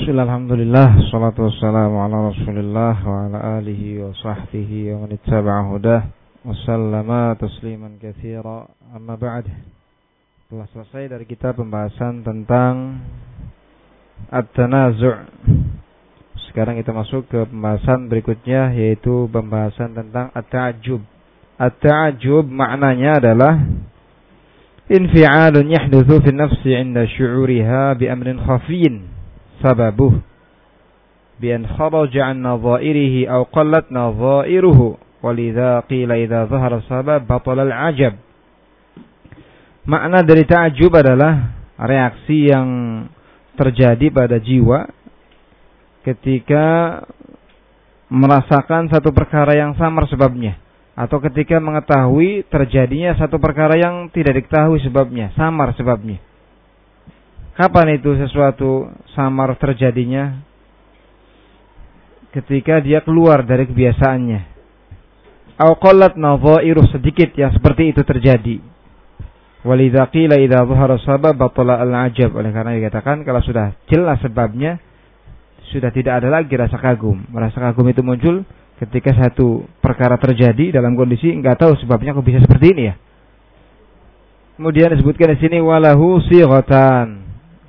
Alhamdulillah, salatu wassalamu ala rasulillah wa ala alihi wa sahbihi wa man ittaba'a hudah. Wa sallama tasliman kathira amma ba'd. Telah selesai dari kita pembahasan tentang at-tanazu' sekarang kita masuk ke pembahasan berikutnya yaitu pembahasan tentang at-ta'ajjub. At-ta'ajjub maknanya adalah infi'alun yahduthu fi nafsi 'inda syu'uriha bi amrin khafiyin sababuh bian kharaja an nadhairihi aw qallat nadhairuhu walidha qila idza dhahara sabab batala al-ajab makna dari ta'ajub adalah reaksi yang terjadi pada jiwa ketika merasakan satu perkara yang samar sebabnya atau ketika mengetahui terjadinya satu perkara yang tidak diketahui sebabnya, samar sebabnya. Kapan itu sesuatu samar terjadinya? Ketika dia keluar dari kebiasaannya. Au qallat nadhairu sedikit yang seperti itu terjadi. Walidza qila idza dhahara sabab batala al-ajab. Oleh karena dikatakan kalau sudah jelas sebabnya sudah tidak ada lagi rasa kagum. Rasa kagum itu muncul ketika satu perkara terjadi dalam kondisi nggak tahu sebabnya kok bisa seperti ini ya. Kemudian disebutkan di sini walahu sighatan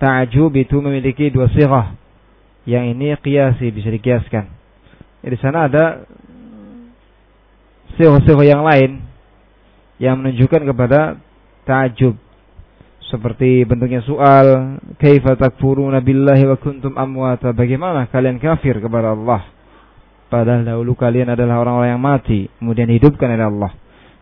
ta'jub itu memiliki dua sirah. Yang ini kiasi bisa dikiaskan. Ya, di sana ada sirah-sirah yang lain yang menunjukkan kepada ta'jub. Seperti bentuknya soal kaifa takfuruna billahi wa kuntum amwata? Bagaimana kalian kafir kepada Allah? Padahal dahulu kalian adalah orang-orang yang mati kemudian hidupkan oleh Allah.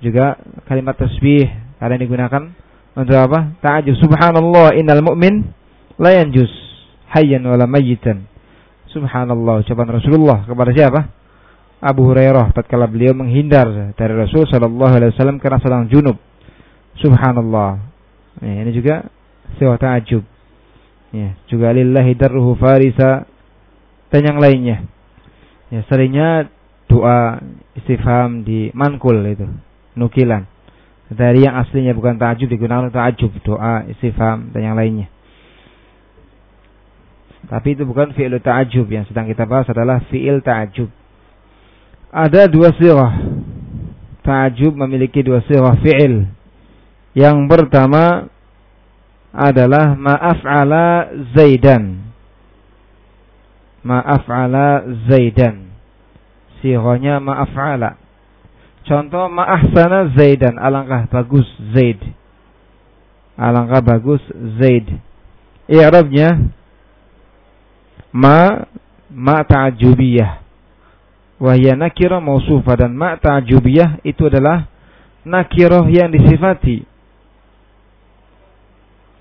Juga kalimat tasbih kalian digunakan untuk apa? Ta'ajub subhanallah innal mu'min la yanjus hayyan wala mayyitan. Subhanallah ucapan Rasulullah kepada siapa? Abu Hurairah tatkala beliau menghindar dari Rasul sallallahu alaihi wasallam karena sedang junub. Subhanallah. Ya, ini juga sewa ta'ajub. Ya, juga lillahi darruhu farisa dan yang lainnya. Ya, seringnya doa istifham di mankul itu, nukilan. Dari yang aslinya bukan ta'ajub digunakan ta'ajub, doa istifham dan yang lainnya. Tapi itu bukan fi'il ta'ajub yang sedang kita bahas adalah fi'il ta'ajub. Ada dua sirah. Ta'ajub memiliki dua sirah fi'il. Yang pertama adalah ma'af'ala zaidan. Ma'af'ala zaidan. Sirahnya ma'af'ala. Contoh ma'ahsana zaidan. Alangkah bagus zaid. Alangkah bagus zaid. I'rabnya ma ma ta'jubiyah. Wahya nakirah mausufah dan ma ta'jubiyah itu adalah nakirah yang disifati.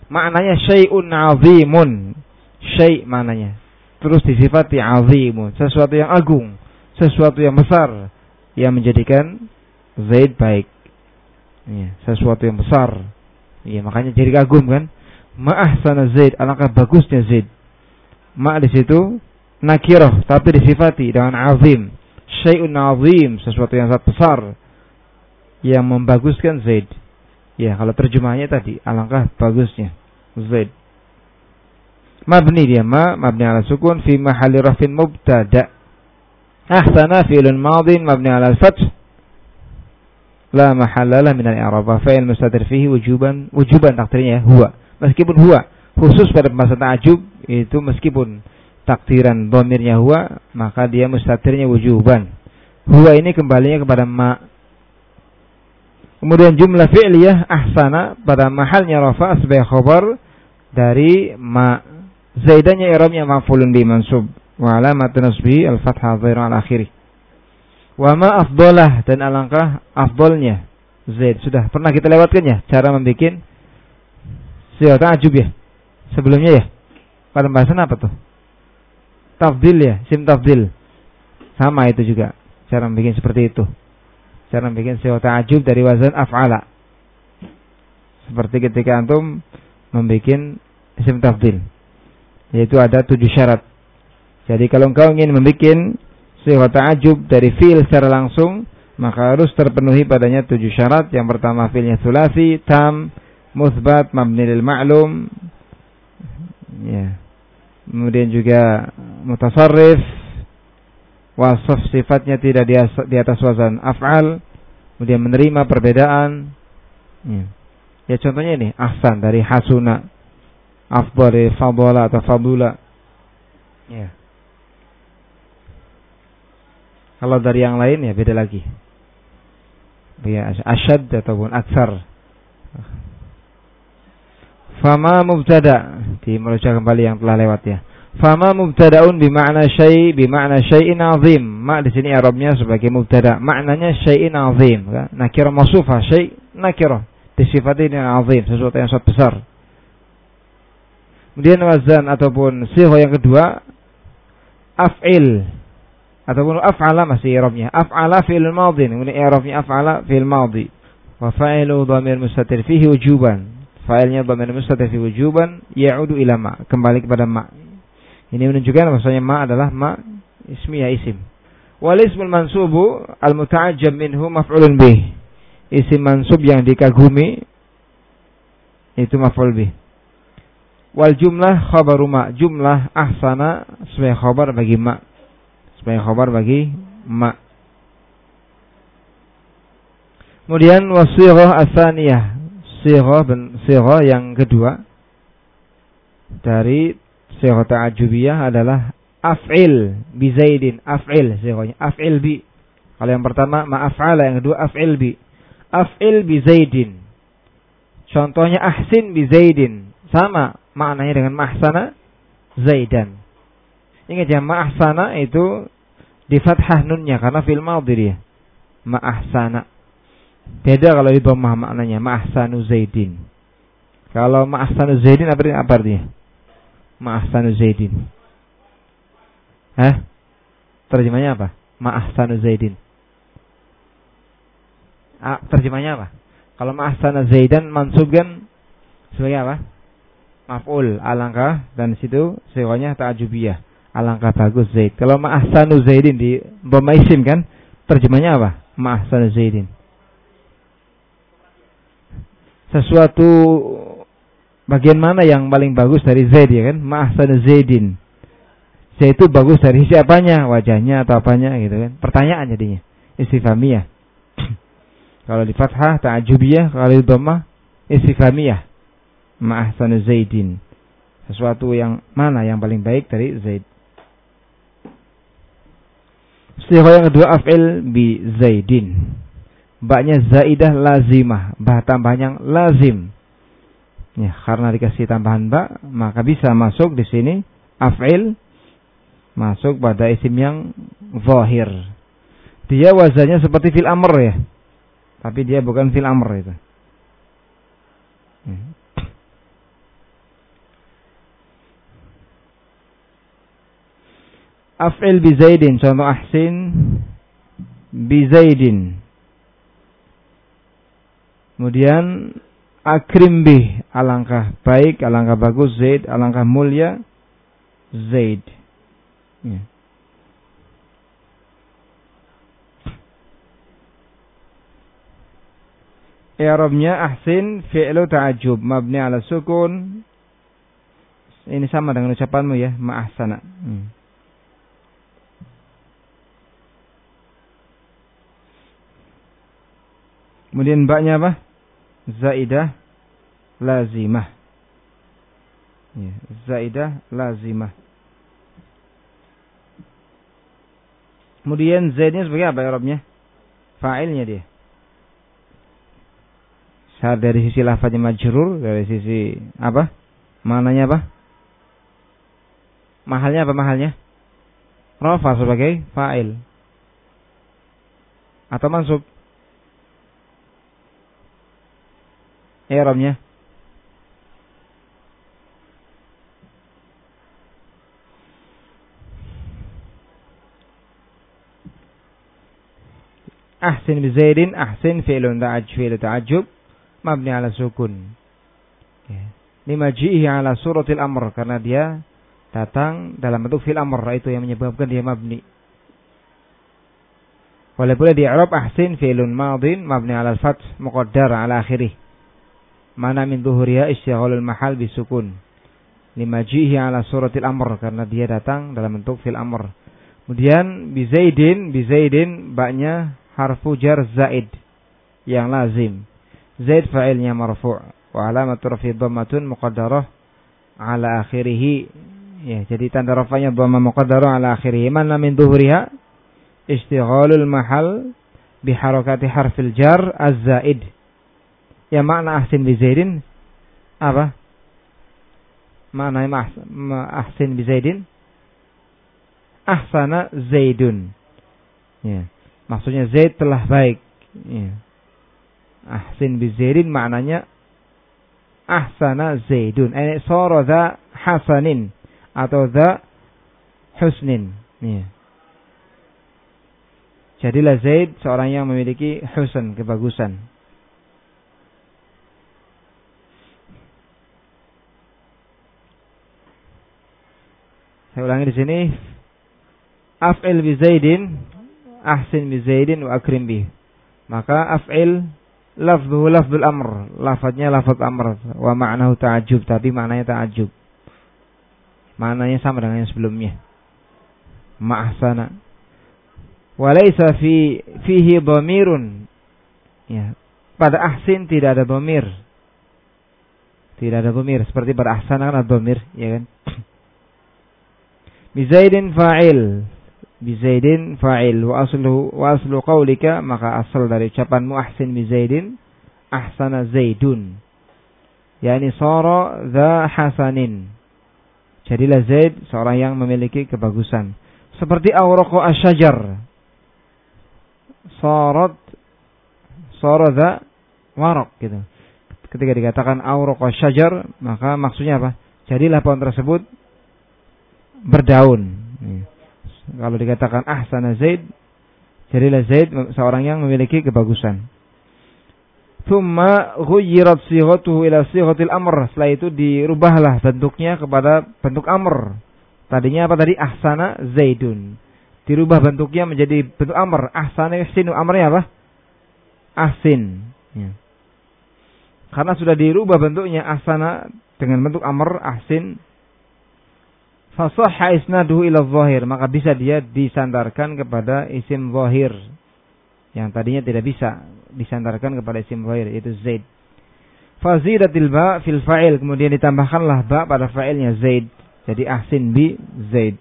Maknanya syai'un azimun. Syai' maknanya. Terus disifati azimun. Sesuatu yang agung. Sesuatu yang besar. Yang menjadikan Zaid baik. Ya, sesuatu yang besar. Ya, makanya jadi kagum kan. Ma'ahsana Zaid. Alangkah bagusnya Zaid ma di situ nakirah tapi disifati dengan azim. Syai'un azim sesuatu yang sangat besar yang membaguskan Zaid. Ya kalau terjemahnya tadi alangkah bagusnya Zaid. Mabni dia ma mabni ala sukun fi mahalli rafin mubtada. Ahsana fi'lun madin mabni ala al-fath. La mahalla min al-i'rab fa'il mustatir fihi wujuban wujuban takdirnya huwa. Meskipun huwa khusus pada masa ta'ajub itu meskipun takdiran domirnya huwa maka dia mustatirnya wujuban. Huwa ini kembalinya kepada ma. Kemudian jumlah fi'liyah ahsana pada mahalnya rafa sebagai khabar dari ma. Zaidannya i'rabnya maf'ulun bi mansub. Wa alamat nasbi al fathah dhairu al akhiri wa ma afdalah dan alangkah afdolnya zaid sudah pernah kita lewatkan ya cara membuat siapa ta'ajub ya? Sebelumnya ya? Pada pembahasan apa tuh? Tafdil ya, sim tafdil. Sama itu juga. Cara bikin seperti itu. Cara bikin sewa ta'ajub dari wazan af'ala. Seperti ketika antum membuat sim tafdil. Yaitu ada tujuh syarat. Jadi kalau engkau ingin membuat sewa ta'ajub dari fi'il secara langsung, maka harus terpenuhi padanya tujuh syarat. Yang pertama fi'ilnya sulasi, tam, musbat, mabni lil ma'lum, ya kemudian juga mutasarrif wasaf sifatnya tidak di atas wazan af'al kemudian menerima perbedaan. Ya, ya contohnya ini ahsan dari hasuna afdal dari fadala atau fadula. Ya. Kalau dari yang lain ya beda lagi. Ya asyad ataupun aksar. Fama mubtada di merujuk kembali yang telah lewat ya Fama mubtadaun bimakna syai bimakna syai'in azim. Ma di sini Arabnya sebagai mubtada. Maknanya syai'in azim. Kan? Nakira masufa syai' nakira. Disifati dengan azim, sesuatu yang sangat besar. Kemudian wazan ataupun siho yang kedua af'il ataupun af'ala masih i'rabnya. Af'ala fi'il madhi. Kemudian i'rabnya af'ala fi'il madhi. Wa fa'ilu dhamir mustatir fihi wujuban. Fa'ilnya dhamir mustatir fihi wujuban ya'udu ila ma. Kembali kepada ma. Ini menunjukkan bahwasanya ma adalah ma ismiyah isim. Wal ismul mansubu al muta'ajjab minhu maf'ulun bih. Isim mansub yang dikagumi itu maf'ul bih. Wal jumlah khabaru ma. Jumlah ahsana sebagai khabar bagi ma. Sebagai khabar bagi ma. Kemudian wasirah asaniyah. Sirah, sirah yang kedua dari Sihah ta'ajubiyah adalah af'il bi Zaidin, af'il sihahnya, af'il bi. Kalau yang pertama ma'af'ala, yang kedua af'il bi. Af'il bi Zaidin. Contohnya ahsin bi Zaidin. Sama maknanya dengan mahsana Zaidan. Ingat ya, ma'ahsana itu di fathah nunnya karena fil madhi dia. Ma'ahsana. Beda kalau di dhammah maknanya ma'ahsanu Zaidin. Kalau ma'ahsanu Zaidin apa artinya? Ma'ahsanu Zaidin. Hah? Terjemahnya apa? Ma'ahsanu Zaidin. Ah, terjemahnya apa? Kalau ma'ahsanu Zaidan mansub kan sebagai apa? Maf'ul, alangkah dan situ sewanya ta'ajubiyah. Alangkah bagus Zaid. Kalau ma'ahsanu Zaidin di Bomaisim kan terjemahnya apa? Ma'ahsanu Zaidin. Sesuatu bagian mana yang paling bagus dari Zaid ya kan? Ma'ahsan Zaidin. Zaid itu bagus dari siapanya? Wajahnya atau apanya gitu kan? Pertanyaan jadinya. Istifhamiyah. kalau di fathah ta'ajubiyah, kalau di dhammah istifhamiyah. Ma'ahsan Zaidin. Sesuatu yang mana yang paling baik dari Zaid? Istighfar yang kedua af'il bi Zaidin. Baknya zaidah lazimah, bah tambah yang lazim Ya, karena dikasih tambahan ba, maka bisa masuk di sini af'il masuk pada isim yang zahir. Dia wazannya seperti fil amr ya. Tapi dia bukan fil amr itu. Af'il bi Zaidin, contoh ahsin bi Zaidin. Kemudian akrim bih alangkah baik alangkah bagus Zaid alangkah mulia Zaid ya. I'rabnya ahsin fi'lu ta'ajub mabni ala sukun. Ini sama dengan ucapanmu ya, ma'ahsana. Hmm. Kemudian baknya apa? Zaidah lazimah. Ya, zaidah lazimah. Kemudian zaidnya sebagai apa Arabnya? Fa'ilnya dia. Saat dari sisi lafaznya majrur, dari sisi apa? Mananya apa? Mahalnya apa mahalnya? Rafa sebagai fa'il. Atau mansub? I'rabnya? Ahsin bi Zaidin, ahsin fi'lun ta'aj fi'lu ta'ajjub mabni ala sukun. Ya. Lima jihi ala suratil amr karena dia datang dalam bentuk fil amr itu yang menyebabkan dia mabni. Pula di Arab ahsin fi'lun madin mabni ala al-fath muqaddar ala akhirih mana min zuhuriha isyaghalul mahal bisukun limajihi ala suratil amr karena dia datang dalam bentuk fil amr. Kemudian bizaidin, bizaidin baknya harfu jar zaid yang lazim. Zaid fa'ilnya marfu' wa alamat rafi dhammatun muqaddarah ala akhirih. Ya, jadi tanda rafanya dhamma muqaddarah ala akhirih. Mana min dhuhriha istighalul mahal biharakati harfil jar az-zaid. Ya makna ahsin bi zaidin apa? Makna ahsin bi zaidin ahsana zaidun. Ya. Maksudnya Zaid telah baik. Ya. Ahsin bi Zaidin maknanya ahsana Zaidun. Ini soro dha hasanin atau dha husnin. Ya. Jadilah Zaid seorang yang memiliki husn, kebagusan. Saya ulangi di sini. Af'il bi Zaidin, ahsin bi Zaidin wa akrim bi. Maka af'il lafzuhu lafzul amr. Lafadznya lafaz amr. Wa ma'nahu ta'ajub. Tapi maknanya ta'ajub. Maknanya sama dengan yang sebelumnya. Ma'ahsana Walaysa fi fihi dhamirun. Ya. Pada ahsin tidak ada dhamir. Tidak ada dhamir seperti pada ahsan kan ada dhamir, ya kan? Bizaidin fa'il. Bizaidin fa'il wa aslu wa aslu qaulika maka asal dari ucapanmu ahsin bizaidin ahsana zaidun. Yani sara dha hasanin. Jadilah Zaid seorang yang memiliki kebagusan. Seperti awraqu asyajar sorot sorada warok gitu. Ketika dikatakan aurok syajar, maka maksudnya apa? Jadilah pohon tersebut berdaun. Kalau dikatakan ahsana Zaid, jadilah Zaid seorang yang memiliki kebagusan. Thumma ghuyyirat sighatuhu ila sighatil amr. Setelah itu dirubahlah bentuknya kepada bentuk amr. Tadinya apa tadi? Ahsana Zaidun dirubah bentuknya menjadi bentuk amr. Ahsana sinu amrnya apa? Asin. Ya. Karena sudah dirubah bentuknya ahsana dengan bentuk amr ahsin. Fasahha isnaduhu ila zahir. Maka bisa dia disandarkan kepada isim zahir. Yang tadinya tidak bisa disandarkan kepada isim zahir. Yaitu Zaid. Fazidatil ba fil fa'il. Kemudian ditambahkanlah ba pada fa'ilnya Zaid. Jadi ahsin bi Zaid.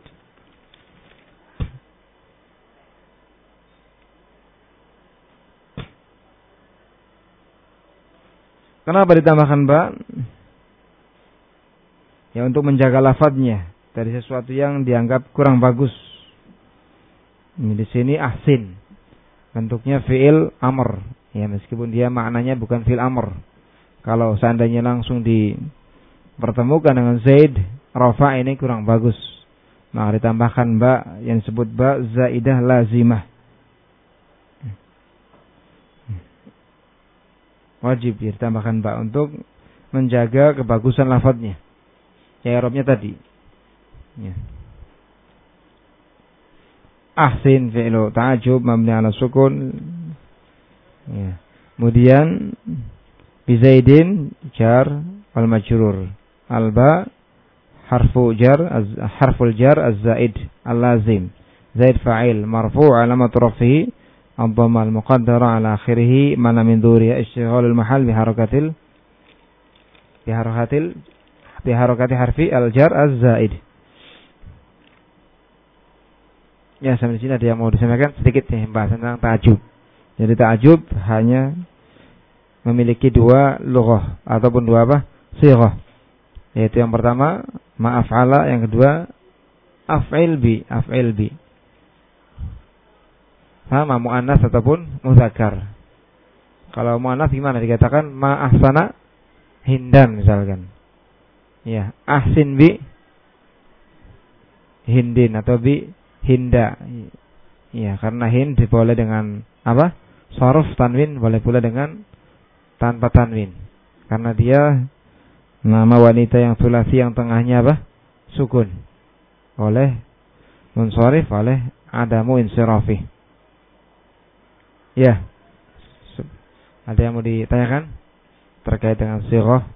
Kenapa ditambahkan ba? Ya untuk menjaga lafadznya dari sesuatu yang dianggap kurang bagus. Ini di sini ahsin. Bentuknya fi'il amr. Ya meskipun dia maknanya bukan fi'il amr. Kalau seandainya langsung dipertemukan dengan Zaid, rafa ini kurang bagus. Maka ditambahkan ba yang disebut ba zaidah lazimah. wajib ya ditambahkan ba untuk menjaga kebagusan lafadznya. Ya Arabnya tadi. Ya. Ahsin fi'lu ta'ajub mabni ala sukun. Ya. Kemudian bizaidin jar wal majrur. Alba harfu jar az, harful jar az-zaid al-lazim. Zaid fa'il marfu' alamat rafihi الضمة المقدرة على آخره mana من ظهورها اشتغال المحل بحركة ال بحركة ال بحركة حرف الجر الزائد Ya sampai di sini ada yang mau disampaikan sedikit nih bahas tentang ta'ajub. Jadi ta'ajub hanya memiliki dua lughah ataupun dua apa? Sighah. Yaitu yang pertama ma'af'ala, yang kedua af'il bi, af'il bi sama mu'annas ataupun muzakkar. Kalau mu'annas gimana dikatakan ma ahsana hindan misalkan. Ya, ahsin bi hindin atau bi hinda. Ya, karena hind boleh dengan apa? Sorof tanwin boleh pula dengan tanpa tanwin. Karena dia nama wanita yang sulasi yang tengahnya apa? Sukun. Oleh munsorif oleh adamu insirafi. Ya. Ada yang mau ditanyakan terkait dengan sirah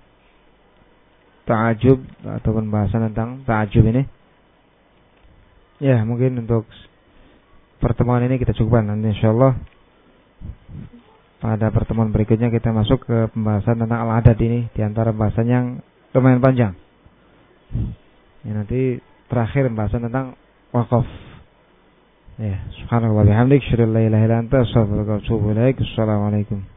ta'ajub atau pembahasan tentang ta'ajub ini. Ya, mungkin untuk pertemuan ini kita cukupkan nanti insyaallah pada pertemuan berikutnya kita masuk ke pembahasan tentang al-adat ini di antara pembahasan yang lumayan panjang. Ya, nanti terakhir pembahasan tentang wakaf. Ya, subhanallah wa bihamdik, syukur la ilaha illa anta, astaghfiruka wa atubu ilaik. Assalamualaikum.